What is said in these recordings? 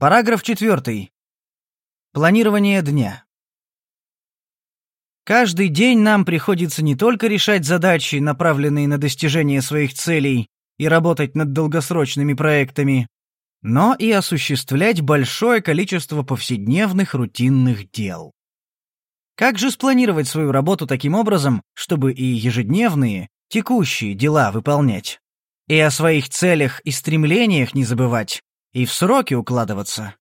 Параграф 4. Планирование дня. Каждый день нам приходится не только решать задачи, направленные на достижение своих целей, и работать над долгосрочными проектами, но и осуществлять большое количество повседневных рутинных дел. Как же спланировать свою работу таким образом, чтобы и ежедневные, текущие дела выполнять, и о своих целях и стремлениях не забывать, и в сроки укладываться?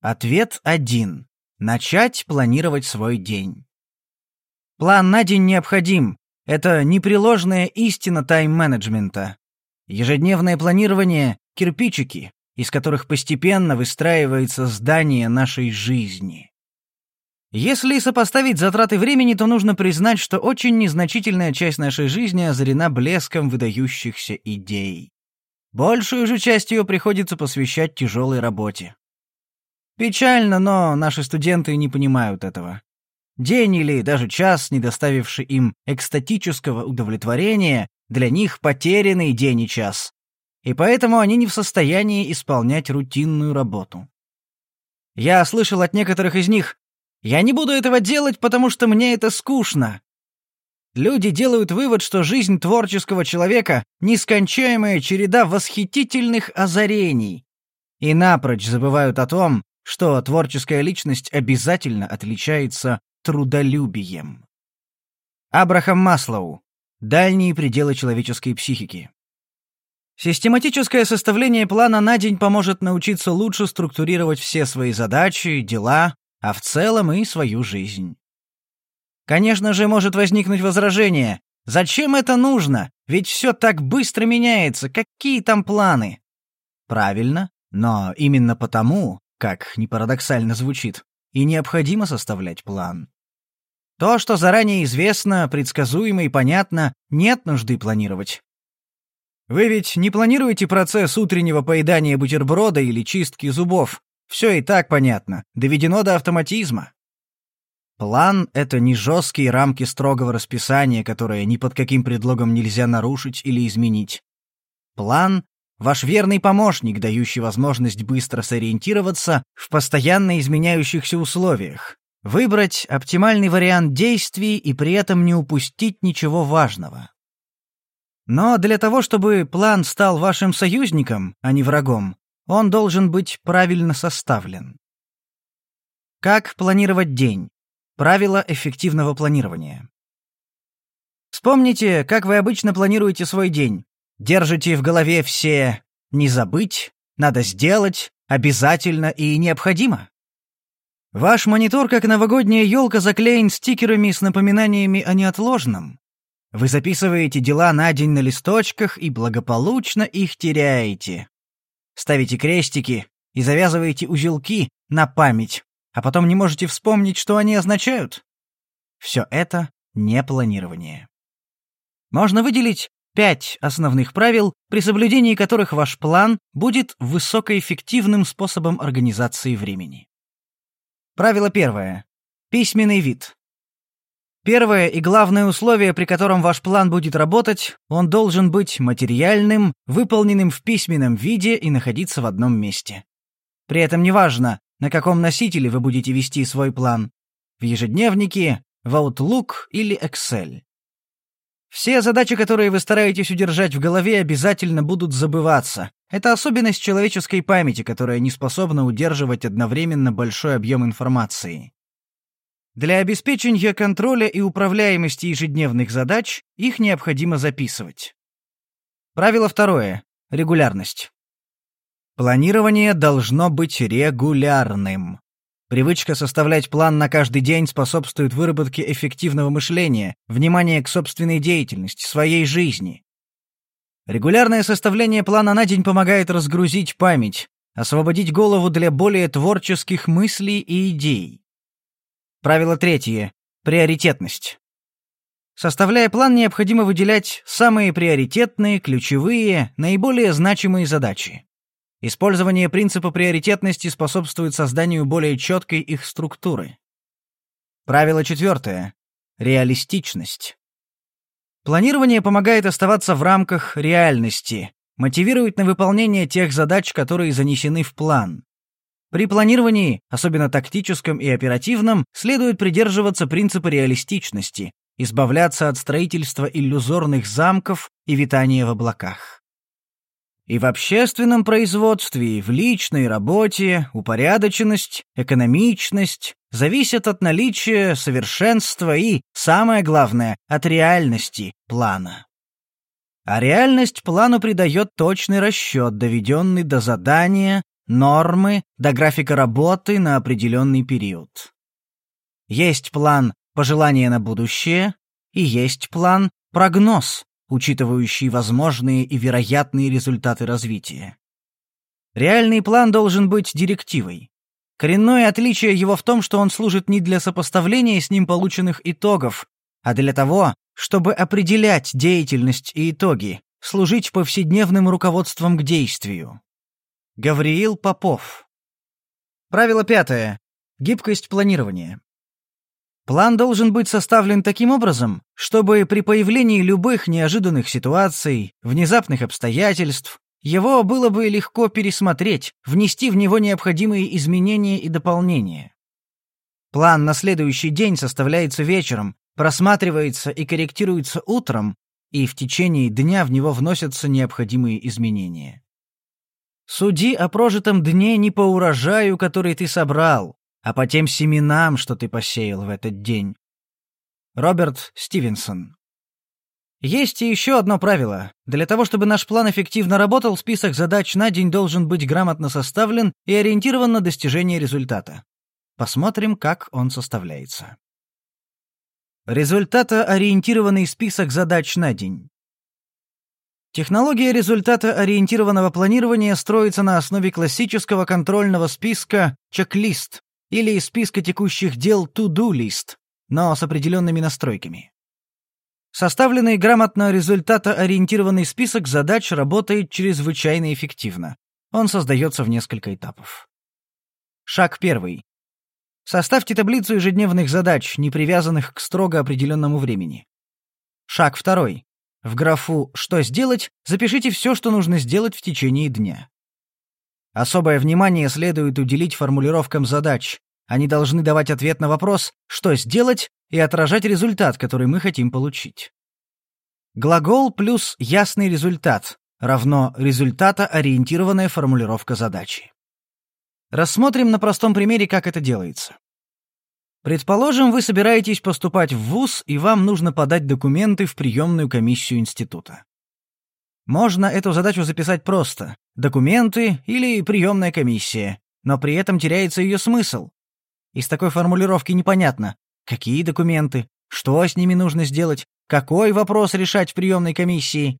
Ответ один. Начать планировать свой день. План на день необходим. Это непреложная истина тайм-менеджмента. Ежедневное планирование — кирпичики, из которых постепенно выстраивается здание нашей жизни. Если сопоставить затраты времени, то нужно признать, что очень незначительная часть нашей жизни озарена блеском выдающихся идей. Большую же часть ее приходится посвящать тяжелой работе. Печально, но наши студенты не понимают этого. День или даже час, не доставивший им экстатического удовлетворения, для них потерянный день и час. И поэтому они не в состоянии исполнять рутинную работу. Я слышал от некоторых из них, «Я не буду этого делать, потому что мне это скучно. Люди делают вывод, что жизнь творческого человека — нескончаемая череда восхитительных озарений. И напрочь забывают о том, что творческая личность обязательно отличается трудолюбием. Абрахам Маслоу. Дальние пределы человеческой психики. Систематическое составление плана на день поможет научиться лучше структурировать все свои задачи, дела, а в целом и свою жизнь. Конечно же, может возникнуть возражение. Зачем это нужно? Ведь все так быстро меняется. Какие там планы? Правильно, но именно потому, как ни парадоксально звучит, и необходимо составлять план. То, что заранее известно, предсказуемо и понятно, нет нужды планировать. Вы ведь не планируете процесс утреннего поедания бутерброда или чистки зубов. Все и так понятно, доведено до автоматизма. План — это не жесткие рамки строгого расписания, которые ни под каким предлогом нельзя нарушить или изменить. План — ваш верный помощник, дающий возможность быстро сориентироваться в постоянно изменяющихся условиях, выбрать оптимальный вариант действий и при этом не упустить ничего важного. Но для того, чтобы план стал вашим союзником, а не врагом, он должен быть правильно составлен. Как планировать день? Правила эффективного планирования. Вспомните, как вы обычно планируете свой день. Держите в голове все «не забыть», «надо сделать», «обязательно» и «необходимо». Ваш монитор, как новогодняя елка, заклеен стикерами с напоминаниями о неотложном. Вы записываете дела на день на листочках и благополучно их теряете. Ставите крестики и завязываете узелки на память, а потом не можете вспомнить, что они означают? Все это не планирование. Можно выделить пять основных правил, при соблюдении которых ваш план будет высокоэффективным способом организации времени. Правило первое. Письменный вид. Первое и главное условие, при котором ваш план будет работать, он должен быть материальным, выполненным в письменном виде и находиться в одном месте. При этом неважно, на каком носителе вы будете вести свой план. В ежедневнике, в Outlook или Excel. Все задачи, которые вы стараетесь удержать в голове, обязательно будут забываться. Это особенность человеческой памяти, которая не способна удерживать одновременно большой объем информации. Для обеспечения контроля и управляемости ежедневных задач их необходимо записывать. Правило второе. Регулярность. Планирование должно быть регулярным. Привычка составлять план на каждый день способствует выработке эффективного мышления, внимания к собственной деятельности, своей жизни. Регулярное составление плана на день помогает разгрузить память, освободить голову для более творческих мыслей и идей. Правило третье. Приоритетность. Составляя план, необходимо выделять самые приоритетные, ключевые, наиболее значимые задачи. Использование принципа приоритетности способствует созданию более четкой их структуры. Правило четвертое. Реалистичность. Планирование помогает оставаться в рамках реальности, мотивирует на выполнение тех задач, которые занесены в план. При планировании, особенно тактическом и оперативном, следует придерживаться принципа реалистичности, избавляться от строительства иллюзорных замков и витания в облаках. И в общественном производстве, и в личной работе упорядоченность, экономичность зависят от наличия совершенства и, самое главное, от реальности плана. А реальность плану придает точный расчет, доведенный до задания, нормы, до графика работы на определенный период. Есть план пожелания на будущее и есть план прогноз, учитывающий возможные и вероятные результаты развития. Реальный план должен быть директивой. Коренное отличие его в том, что он служит не для сопоставления с ним полученных итогов, а для того, чтобы определять деятельность и итоги, служить повседневным руководством к действию. Гавриил Попов. Правило пятое. Гибкость планирования. План должен быть составлен таким образом, чтобы при появлении любых неожиданных ситуаций, внезапных обстоятельств, его было бы легко пересмотреть, внести в него необходимые изменения и дополнения. План на следующий день составляется вечером, просматривается и корректируется утром, и в течение дня в него вносятся необходимые изменения. Суди о прожитом дне не по урожаю, который ты собрал, а по тем семенам, что ты посеял в этот день. Роберт Стивенсон Есть и еще одно правило. Для того, чтобы наш план эффективно работал, список задач на день должен быть грамотно составлен и ориентирован на достижение результата. Посмотрим, как он составляется. Результата-ориентированный список задач на день. Технология результата-ориентированного планирования строится на основе классического контрольного списка чек-лист, или из списка текущих дел to-do list, но с определенными настройками. Составленный грамотно результата-ориентированный список задач работает чрезвычайно эффективно. Он создается в несколько этапов. Шаг первый. Составьте таблицу ежедневных задач, не привязанных к строго определенному времени. Шаг второй. В графу «Что сделать» запишите все, что нужно сделать в течение дня. Особое внимание следует уделить формулировкам задач. Они должны давать ответ на вопрос «что сделать» и отражать результат, который мы хотим получить. Глагол плюс ясный результат равно результата-ориентированная формулировка задачи. Рассмотрим на простом примере, как это делается. Предположим, вы собираетесь поступать в ВУЗ, и вам нужно подать документы в приемную комиссию института. Можно эту задачу записать просто документы или приемная комиссия, но при этом теряется ее смысл. Из такой формулировки непонятно, какие документы, что с ними нужно сделать, какой вопрос решать в приемной комиссии,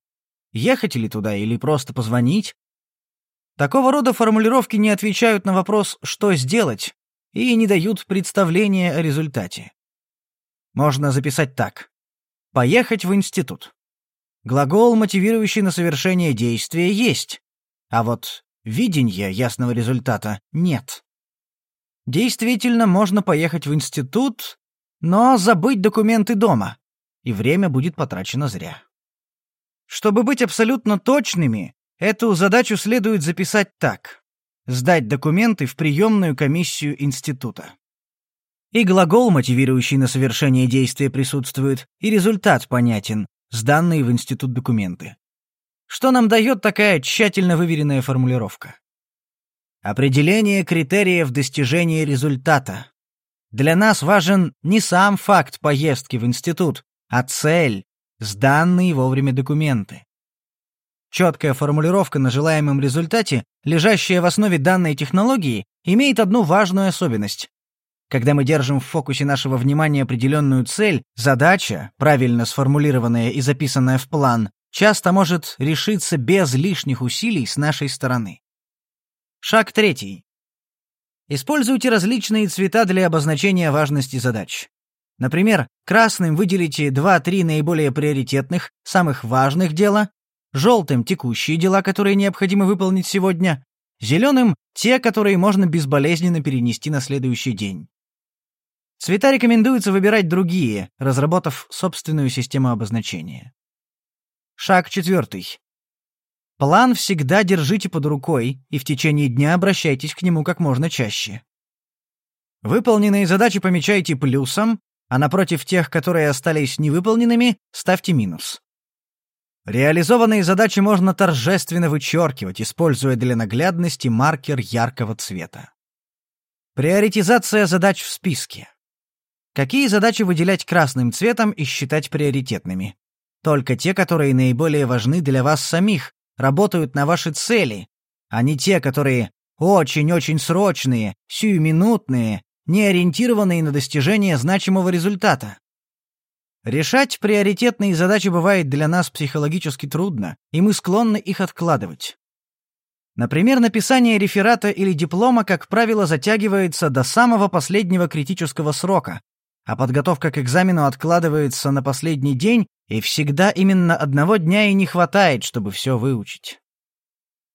ехать ли туда или просто позвонить. Такого рода формулировки не отвечают на вопрос «что сделать» и не дают представления о результате. Можно записать так. Поехать в институт. Глагол, мотивирующий на совершение действия, есть. А вот видения ясного результата нет. Действительно, можно поехать в институт, но забыть документы дома, и время будет потрачено зря. Чтобы быть абсолютно точными, эту задачу следует записать так. Сдать документы в приемную комиссию института. И глагол, мотивирующий на совершение действия, присутствует, и результат понятен, сданные в институт документы. Что нам дает такая тщательно выверенная формулировка? Определение критериев достижения результата. Для нас важен не сам факт поездки в институт, а цель, сданные вовремя документы. Четкая формулировка на желаемом результате, лежащая в основе данной технологии, имеет одну важную особенность. Когда мы держим в фокусе нашего внимания определенную цель, задача, правильно сформулированная и записанная в план, часто может решиться без лишних усилий с нашей стороны. Шаг третий. Используйте различные цвета для обозначения важности задач. Например, красным выделите 2-3 наиболее приоритетных, самых важных дела, желтым — текущие дела, которые необходимо выполнить сегодня, зеленым — те, которые можно безболезненно перенести на следующий день. Цвета рекомендуется выбирать другие, разработав собственную систему обозначения. Шаг четвертый. План всегда держите под рукой и в течение дня обращайтесь к нему как можно чаще. Выполненные задачи помечайте плюсом, а напротив тех, которые остались невыполненными, ставьте минус. Реализованные задачи можно торжественно вычеркивать, используя для наглядности маркер яркого цвета. Приоритизация задач в списке. Какие задачи выделять красным цветом и считать приоритетными? Только те, которые наиболее важны для вас самих, работают на ваши цели, а не те, которые очень-очень срочные, сиюминутные, не ориентированные на достижение значимого результата. Решать приоритетные задачи бывает для нас психологически трудно, и мы склонны их откладывать. Например, написание реферата или диплома, как правило, затягивается до самого последнего критического срока, а подготовка к экзамену откладывается на последний день, и всегда именно одного дня и не хватает, чтобы все выучить.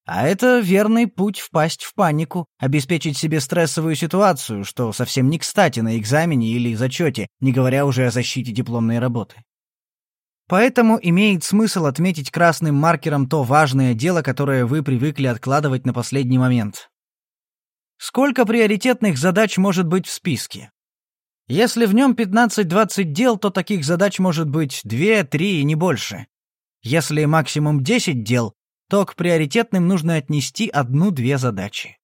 А это верный путь впасть в панику, обеспечить себе стрессовую ситуацию, что совсем не кстати на экзамене или зачете, не говоря уже о защите дипломной работы. Поэтому имеет смысл отметить красным маркером то важное дело, которое вы привыкли откладывать на последний момент. Сколько приоритетных задач может быть в списке? Если в нем 15-20 дел, то таких задач может быть 2-3 и не больше. Если максимум 10 дел, то к приоритетным нужно отнести одну-две задачи.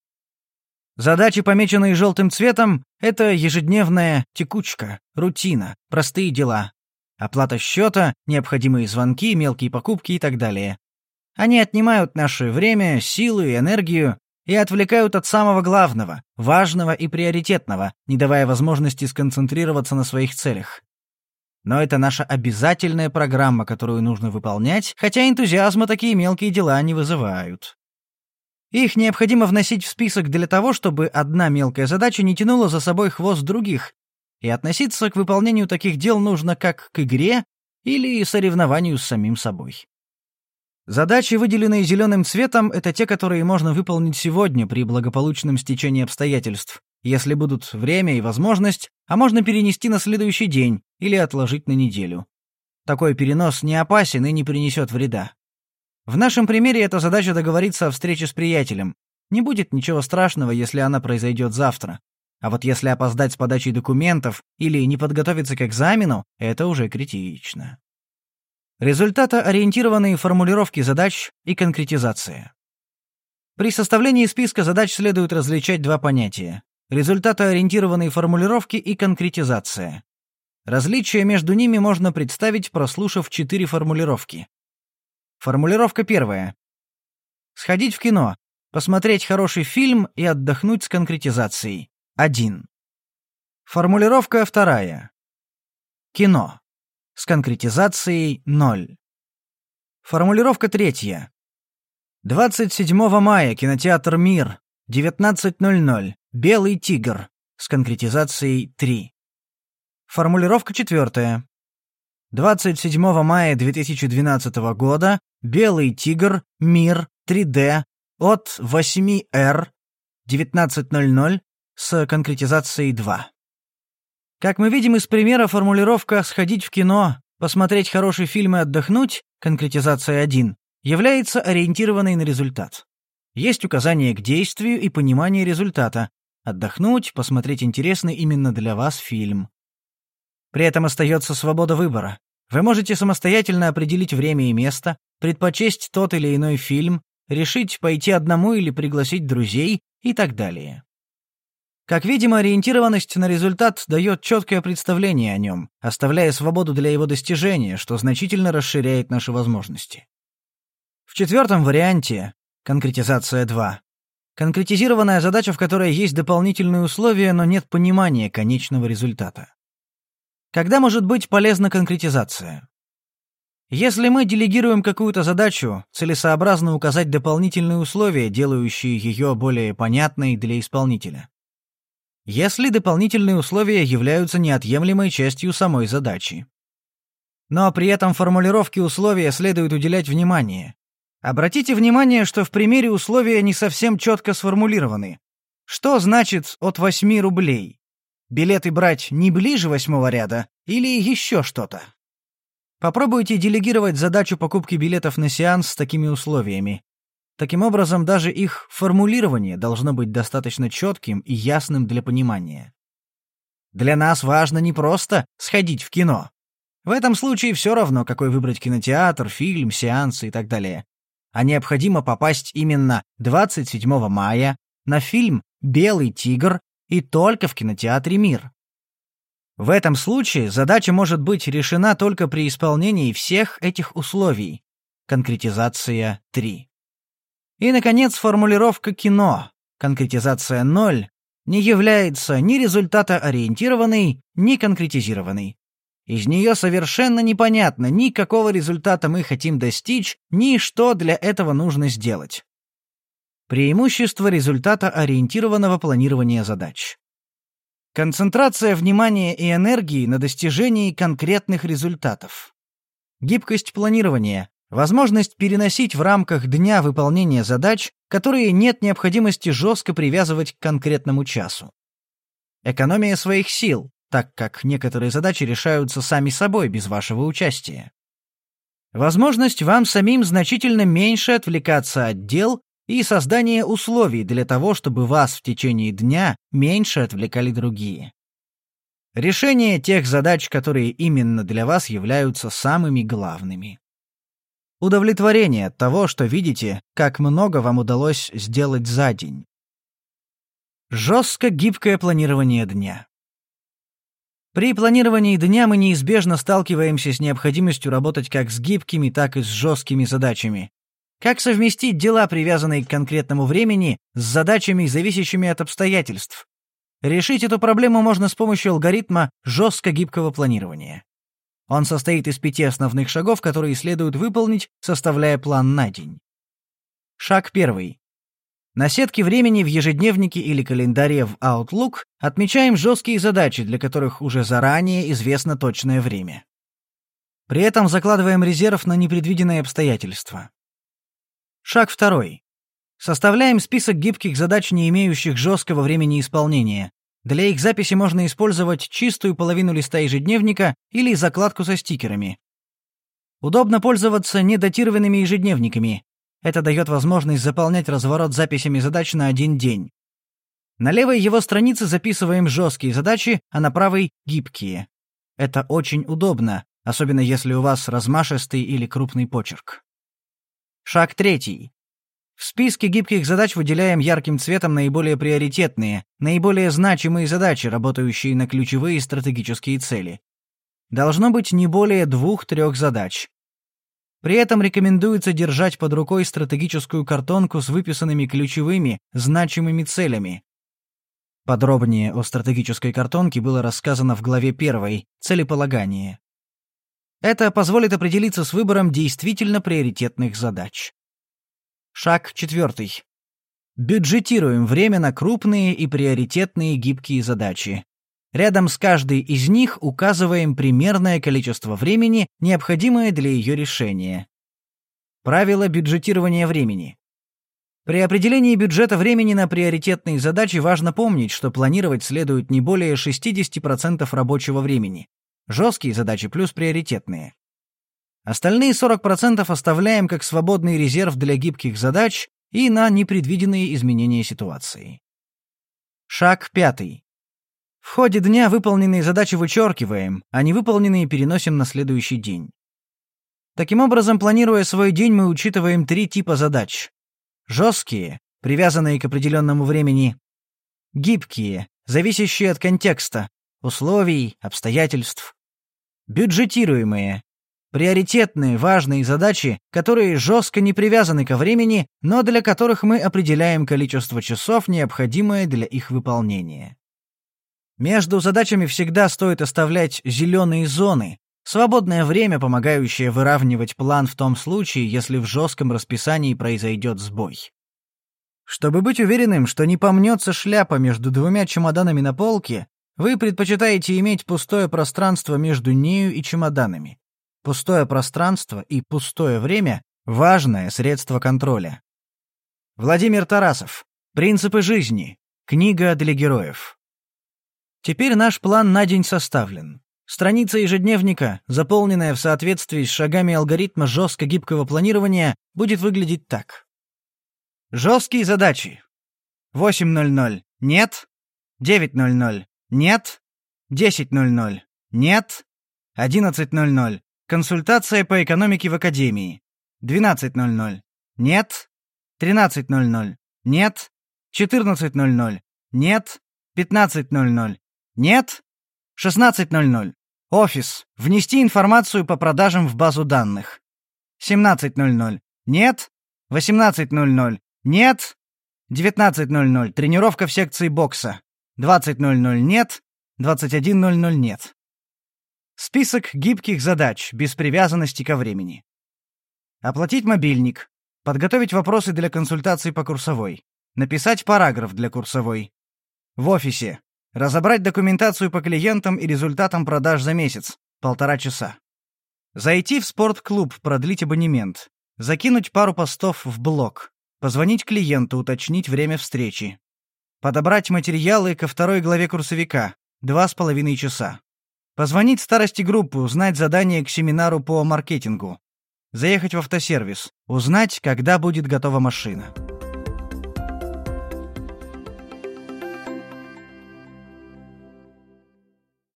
Задачи, помеченные желтым цветом, это ежедневная текучка, рутина, простые дела. Оплата счета, необходимые звонки, мелкие покупки и так далее. Они отнимают наше время, силы энергию и отвлекают от самого главного, важного и приоритетного, не давая возможности сконцентрироваться на своих целях. Но это наша обязательная программа, которую нужно выполнять, хотя энтузиазма такие мелкие дела не вызывают. Их необходимо вносить в список для того, чтобы одна мелкая задача не тянула за собой хвост других, и относиться к выполнению таких дел нужно как к игре или соревнованию с самим собой. Задачи, выделенные зеленым цветом, это те, которые можно выполнить сегодня при благополучном стечении обстоятельств, если будут время и возможность, а можно перенести на следующий день или отложить на неделю. Такой перенос не опасен и не принесет вреда. В нашем примере эта задача договориться о встрече с приятелем. Не будет ничего страшного, если она произойдет завтра. А вот если опоздать с подачей документов или не подготовиться к экзамену, это уже критично. Результатоориентированные формулировки задач и конкретизация. При составлении списка задач следует различать два понятия результатоориентированные формулировки и конкретизация. Различия между ними можно представить, прослушав четыре формулировки. Формулировка первая. Сходить в кино, посмотреть хороший фильм и отдохнуть с конкретизацией. 1. Формулировка вторая. Кино. С конкретизацией 0. Формулировка третья. 27 мая, кинотеатр «Мир», 19.00. Белый тигр с конкретизацией 3. Формулировка четвертая. 27 мая 2012 года Белый тигр, Мир, 3D от 8R 19.00 с конкретизацией 2. Как мы видим из примера, формулировка «сходить в кино», «посмотреть хороший фильм и отдохнуть» конкретизация 1 является ориентированной на результат. Есть указание к действию и понимание результата, отдохнуть, посмотреть интересный именно для вас фильм. При этом остается свобода выбора. Вы можете самостоятельно определить время и место, предпочесть тот или иной фильм, решить пойти одному или пригласить друзей и так далее. Как видимо, ориентированность на результат дает четкое представление о нем, оставляя свободу для его достижения, что значительно расширяет наши возможности. В четвертом варианте, конкретизация 2, Конкретизированная задача, в которой есть дополнительные условия, но нет понимания конечного результата. Когда может быть полезна конкретизация? Если мы делегируем какую-то задачу, целесообразно указать дополнительные условия, делающие ее более понятной для исполнителя. Если дополнительные условия являются неотъемлемой частью самой задачи. Но при этом формулировке условия следует уделять внимание, Обратите внимание, что в примере условия не совсем четко сформулированы. Что значит «от 8 рублей»? Билеты брать не ближе восьмого ряда или еще что-то? Попробуйте делегировать задачу покупки билетов на сеанс с такими условиями. Таким образом, даже их формулирование должно быть достаточно четким и ясным для понимания. Для нас важно не просто сходить в кино. В этом случае все равно, какой выбрать кинотеатр, фильм, сеансы и так далее. А необходимо попасть именно 27 мая на фильм «Белый тигр» и только в кинотеатре «Мир». В этом случае задача может быть решена только при исполнении всех этих условий. Конкретизация 3. И, наконец, формулировка «кино». Конкретизация 0 не является ни результатоориентированной, ни конкретизированной. Из нее совершенно непонятно, ни какого результата мы хотим достичь, ни что для этого нужно сделать. Преимущество результата ориентированного планирования задач. Концентрация внимания и энергии на достижении конкретных результатов. Гибкость планирования. Возможность переносить в рамках дня выполнения задач, которые нет необходимости жестко привязывать к конкретному часу. Экономия своих сил, так как некоторые задачи решаются сами собой без вашего участия. Возможность вам самим значительно меньше отвлекаться от дел и создание условий для того, чтобы вас в течение дня меньше отвлекали другие. Решение тех задач, которые именно для вас являются самыми главными. Удовлетворение от того, что видите, как много вам удалось сделать за день. Жестко гибкое планирование дня. При планировании дня мы неизбежно сталкиваемся с необходимостью работать как с гибкими, так и с жесткими задачами, как совместить дела, привязанные к конкретному времени, с задачами, зависящими от обстоятельств? Решить эту проблему можно с помощью алгоритма жестко гибкого планирования. Он состоит из пяти основных шагов, которые следует выполнить, составляя план на день. Шаг первый. На сетке времени в ежедневнике или календаре в Outlook отмечаем жесткие задачи, для которых уже заранее известно точное время. При этом закладываем резерв на непредвиденные обстоятельства. Шаг второй. Составляем список гибких задач, не имеющих жесткого времени исполнения. Для их записи можно использовать чистую половину листа ежедневника или закладку со стикерами. Удобно пользоваться недатированными ежедневниками. Это дает возможность заполнять разворот записями задач на один день. На левой его странице записываем жесткие задачи, а на правой — гибкие. Это очень удобно, особенно если у вас размашистый или крупный почерк. Шаг третий. В списке гибких задач выделяем ярким цветом наиболее приоритетные, наиболее значимые задачи, работающие на ключевые стратегические цели. Должно быть не более двух-трех задач. При этом рекомендуется держать под рукой стратегическую картонку с выписанными ключевыми, значимыми целями. Подробнее о стратегической картонке было рассказано в главе 1 «Целеполагание». Это позволит определиться с выбором действительно приоритетных задач. Шаг четвертый. Бюджетируем время на крупные и приоритетные гибкие задачи. Рядом с каждой из них указываем примерное количество времени, необходимое для ее решения. Правило бюджетирования времени. При определении бюджета времени на приоритетные задачи важно помнить, что планировать следует не более 60% рабочего времени. Жесткие задачи плюс приоритетные. Остальные 40% оставляем как свободный резерв для гибких задач и на непредвиденные изменения ситуации. Шаг пятый. В ходе дня выполненные задачи вычеркиваем, а невыполненные переносим на следующий день. Таким образом, планируя свой день, мы учитываем три типа задач. Жесткие, привязанные к определенному времени. Гибкие, зависящие от контекста, условий, обстоятельств. Бюджетируемые. Приоритетные, важные задачи, которые жестко не привязаны ко времени, но для которых мы определяем количество часов, необходимое для их выполнения. Между задачами всегда стоит оставлять зеленые зоны, свободное время, помогающее выравнивать план в том случае, если в жестком расписании произойдет сбой. Чтобы быть уверенным, что не помнется шляпа между двумя чемоданами на полке, вы предпочитаете иметь пустое пространство между нею и чемоданами. Пустое пространство и пустое время — важное средство контроля. Владимир Тарасов. Принципы жизни. Книга для героев. Теперь наш план на день составлен. Страница ежедневника, заполненная в соответствии с шагами алгоритма жестко гибкого планирования, будет выглядеть так. Жесткие задачи. 8.00. Нет. 9.00. Нет. 10.00. Нет. 11.00. Консультация по экономике в академии. 12.00. Нет. 13.00. Нет. 14.00. Нет. 15.00. Нет. 16.00. Офис. Внести информацию по продажам в базу данных. 17.00. Нет. 18.00. Нет. 19.00. Тренировка в секции бокса. 20.00. Нет. 21.00. Нет. Список гибких задач, без привязанности ко времени. Оплатить мобильник. Подготовить вопросы для консультаций по курсовой. Написать параграф для курсовой. В офисе. Разобрать документацию по клиентам и результатам продаж за месяц. Полтора часа. Зайти в спортклуб, продлить абонемент. Закинуть пару постов в блог. Позвонить клиенту, уточнить время встречи. Подобрать материалы ко второй главе курсовика. Два с половиной часа. Позвонить старости группы, узнать задание к семинару по маркетингу. Заехать в автосервис, узнать, когда будет готова машина.